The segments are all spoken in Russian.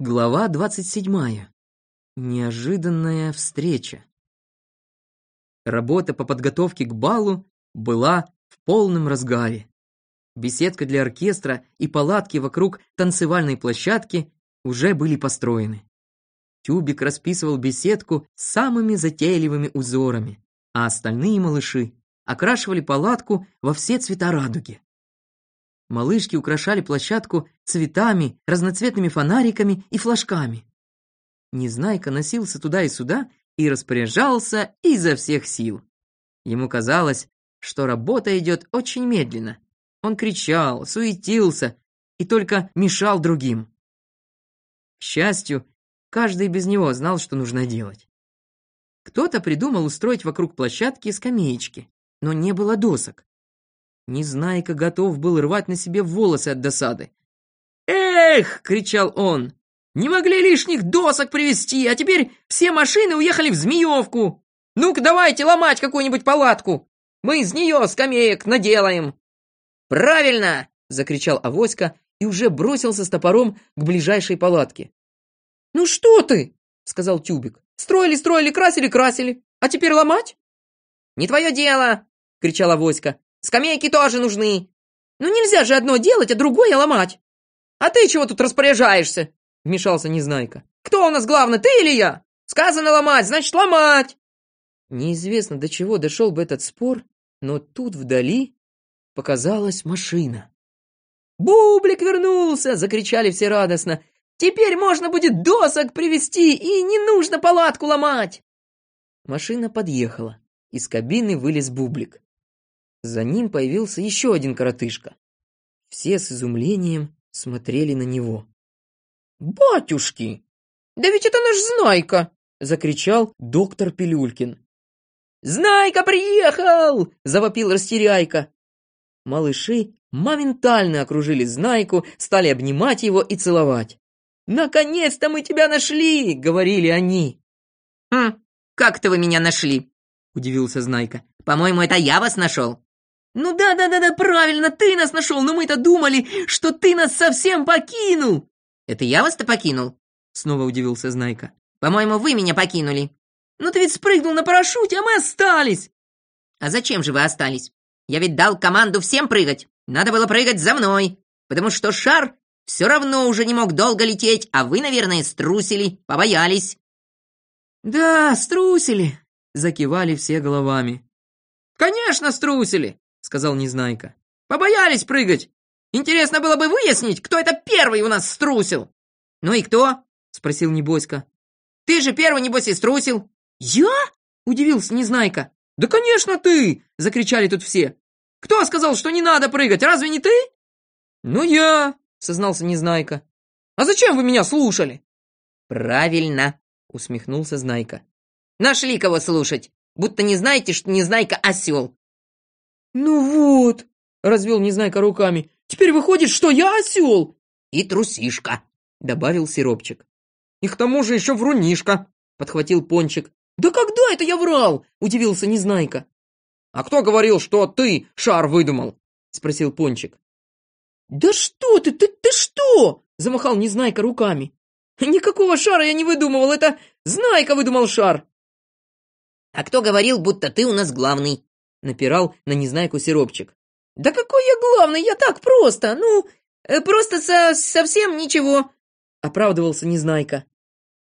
Глава 27. Неожиданная встреча. Работа по подготовке к балу была в полном разгаре. Беседка для оркестра и палатки вокруг танцевальной площадки уже были построены. Тюбик расписывал беседку самыми затейливыми узорами, а остальные малыши окрашивали палатку во все цвета радуги. Малышки украшали площадку цветами, разноцветными фонариками и флажками. Незнайка носился туда и сюда и распоряжался изо всех сил. Ему казалось, что работа идет очень медленно. Он кричал, суетился и только мешал другим. К счастью, каждый без него знал, что нужно делать. Кто-то придумал устроить вокруг площадки скамеечки, но не было досок. Незнайка готов был рвать на себе волосы от досады. «Эх!» — кричал он. «Не могли лишних досок привезти, а теперь все машины уехали в Змеевку! Ну-ка давайте ломать какую-нибудь палатку! Мы из нее скамеек наделаем!» «Правильно!» — закричал Авоська и уже бросился с топором к ближайшей палатке. «Ну что ты?» — сказал Тюбик. «Строили, строили, красили, красили. А теперь ломать?» «Не твое дело!» — кричала Авоська. Скамейки тоже нужны. Ну нельзя же одно делать, а другое ломать. А ты чего тут распоряжаешься? Вмешался Незнайка. Кто у нас главный, ты или я? Сказано ломать, значит ломать. Неизвестно, до чего дошел бы этот спор, но тут вдали показалась машина. «Бублик вернулся!» — закричали все радостно. «Теперь можно будет досок привезти, и не нужно палатку ломать!» Машина подъехала. Из кабины вылез Бублик. За ним появился еще один коротышка. Все с изумлением смотрели на него. «Батюшки! Да ведь это наш Знайка!» — закричал доктор Пилюлькин. «Знайка приехал!» — завопил Растеряйка. Малыши моментально окружили Знайку, стали обнимать его и целовать. «Наконец-то мы тебя нашли!» — говорили они. «Хм, как-то вы меня нашли!» — удивился Знайка. «По-моему, это я вас нашел!» «Ну да-да-да-да, правильно, ты нас нашел, но мы-то думали, что ты нас совсем покинул!» «Это я вас-то покинул?» Снова удивился Знайка. «По-моему, вы меня покинули». «Ну ты ведь спрыгнул на парашюте, а мы остались!» «А зачем же вы остались? Я ведь дал команду всем прыгать. Надо было прыгать за мной, потому что шар все равно уже не мог долго лететь, а вы, наверное, струсили, побоялись». «Да, струсили», — закивали все головами. «Конечно, струсили сказал Незнайка. «Побоялись прыгать! Интересно было бы выяснить, кто это первый у нас струсил!» «Ну и кто?» — спросил Небоська. «Ты же первый, небось, и струсил!» «Я?» — удивился Незнайка. «Да, конечно, ты!» — закричали тут все. «Кто сказал, что не надо прыгать? Разве не ты?» «Ну, я!» — сознался Незнайка. «А зачем вы меня слушали?» «Правильно!» — усмехнулся Знайка. «Нашли кого слушать, будто не знаете, что Незнайка осел. «Ну вот», — развел Незнайка руками, «теперь выходит, что я осел!» «И трусишка», — добавил Сиропчик. «И к тому же еще врунишка», — подхватил Пончик. «Да когда это я врал?» — удивился Незнайка. «А кто говорил, что ты шар выдумал?» — спросил Пончик. «Да что ты, ты, ты что?» — замахал Незнайка руками. «Никакого шара я не выдумывал, это Знайка выдумал шар!» «А кто говорил, будто ты у нас главный?» Напирал на Незнайку Сиропчик. «Да какой я главный, я так просто, ну, э, просто со совсем ничего», — оправдывался Незнайка.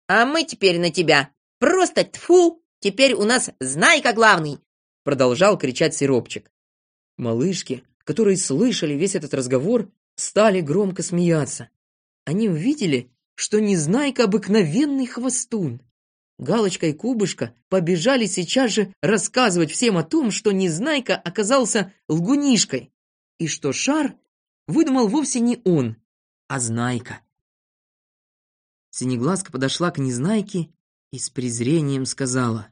«А мы теперь на тебя, просто тфу, теперь у нас Знайка главный», — продолжал кричать Сиропчик. Малышки, которые слышали весь этот разговор, стали громко смеяться. Они увидели, что Незнайка обыкновенный хвостун. Галочка и Кубышка побежали сейчас же рассказывать всем о том, что Незнайка оказался лгунишкой, и что шар выдумал вовсе не он, а Знайка. Синеглазка подошла к Незнайке и с презрением сказала.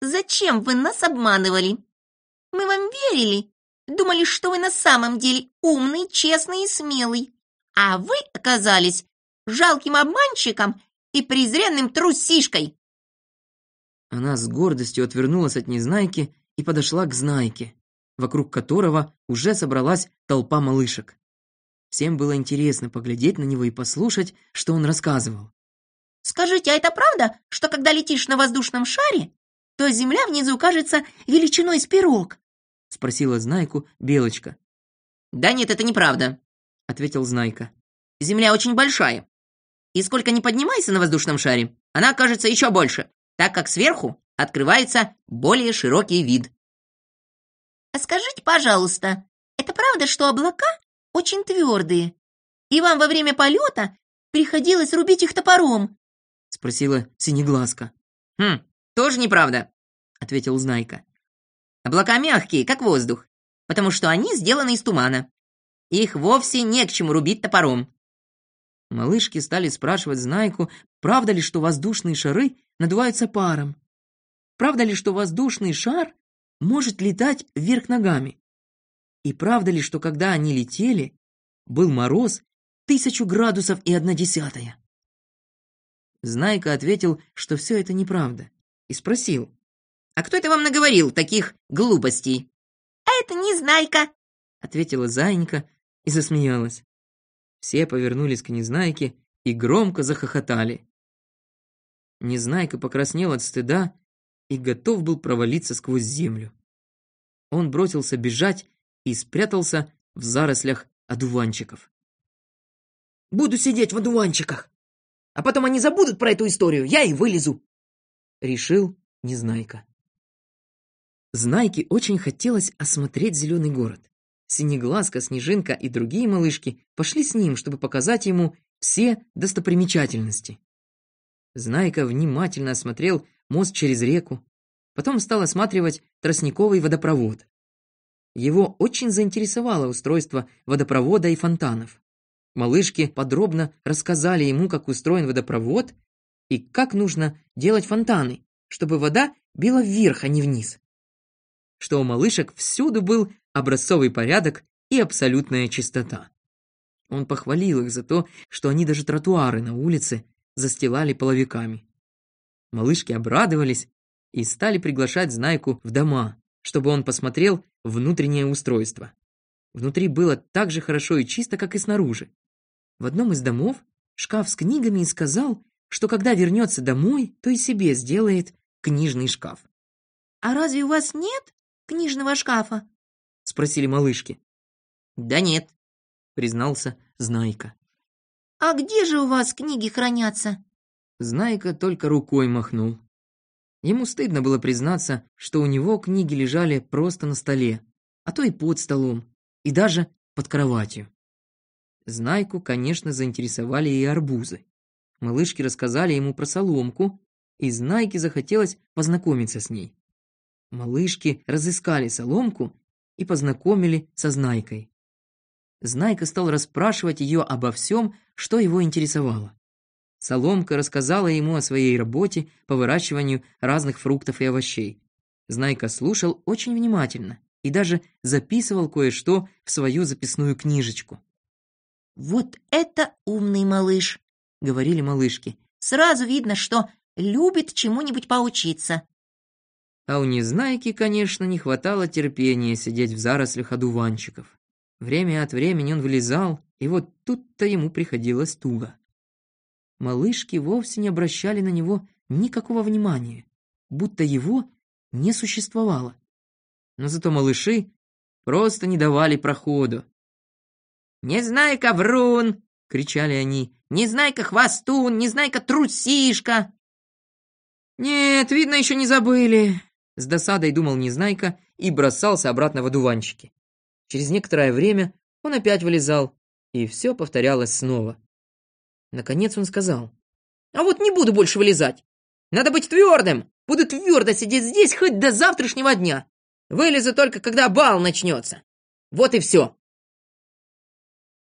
«Зачем вы нас обманывали? Мы вам верили, думали, что вы на самом деле умный, честный и смелый, а вы оказались жалким обманщиком и презренным трусишкой. Она с гордостью отвернулась от Незнайки и подошла к Знайке, вокруг которого уже собралась толпа малышек. Всем было интересно поглядеть на него и послушать, что он рассказывал. Скажите, а это правда, что когда летишь на воздушном шаре, то земля внизу кажется величиной с пирог? Спросила Знайку Белочка. Да нет, это неправда, ответил Знайка. Земля очень большая. И сколько ни поднимайся на воздушном шаре, она окажется еще больше, так как сверху открывается более широкий вид. А скажите, пожалуйста, это правда, что облака очень твердые, и вам во время полета приходилось рубить их топором? Спросила Синеглазка. Хм, тоже неправда, ответил Знайка. Облака мягкие, как воздух, потому что они сделаны из тумана. Их вовсе не к чему рубить топором. Малышки стали спрашивать Знайку, правда ли, что воздушные шары надуваются паром. Правда ли, что воздушный шар может летать вверх ногами? И правда ли, что когда они летели, был мороз тысячу градусов и одна десятая? Знайка ответил, что все это неправда, и спросил. «А кто это вам наговорил таких глупостей?» «А это не Знайка», — ответила Зайенька и засмеялась. Все повернулись к Незнайке и громко захохотали. Незнайка покраснел от стыда и готов был провалиться сквозь землю. Он бросился бежать и спрятался в зарослях одуванчиков. «Буду сидеть в одуванчиках, а потом они забудут про эту историю, я и вылезу!» Решил Незнайка. Знайке очень хотелось осмотреть зеленый город. Синеглазка, Снежинка и другие малышки пошли с ним, чтобы показать ему все достопримечательности. Знайка внимательно осмотрел мост через реку, потом стал осматривать тростниковый водопровод. Его очень заинтересовало устройство водопровода и фонтанов. Малышки подробно рассказали ему, как устроен водопровод и как нужно делать фонтаны, чтобы вода била вверх, а не вниз. Что у малышек всюду был образцовый порядок и абсолютная чистота. Он похвалил их за то, что они даже тротуары на улице застилали половиками. Малышки обрадовались и стали приглашать Знайку в дома, чтобы он посмотрел внутреннее устройство. Внутри было так же хорошо и чисто, как и снаружи. В одном из домов шкаф с книгами и сказал, что когда вернется домой, то и себе сделает книжный шкаф. «А разве у вас нет книжного шкафа?» — спросили малышки. «Да нет», — признался Знайка. «А где же у вас книги хранятся?» Знайка только рукой махнул. Ему стыдно было признаться, что у него книги лежали просто на столе, а то и под столом, и даже под кроватью. Знайку, конечно, заинтересовали и арбузы. Малышки рассказали ему про соломку, и Знайке захотелось познакомиться с ней. Малышки разыскали соломку и познакомили со Знайкой. Знайка стал расспрашивать ее обо всем, что его интересовало. Соломка рассказала ему о своей работе по выращиванию разных фруктов и овощей. Знайка слушал очень внимательно и даже записывал кое-что в свою записную книжечку. «Вот это умный малыш!» — говорили малышки. «Сразу видно, что любит чему-нибудь поучиться». А у Незнайки, конечно, не хватало терпения сидеть в зарослях одуванчиков. Время от времени он вылезал, и вот тут-то ему приходилось туго малышки вовсе не обращали на него никакого внимания, будто его не существовало. Но зато малыши просто не давали проходу. «Не знай-ка, врун!» — кричали они. «Не знай-ка, хвостун! Не знай-ка, трусишка!» «Нет, видно, еще не забыли!» С досадой думал Незнайка и бросался обратно в одуванчики. Через некоторое время он опять вылезал, и все повторялось снова. Наконец он сказал. «А вот не буду больше вылезать. Надо быть твердым. Буду твердо сидеть здесь хоть до завтрашнего дня. Вылезу только, когда бал начнется. Вот и все».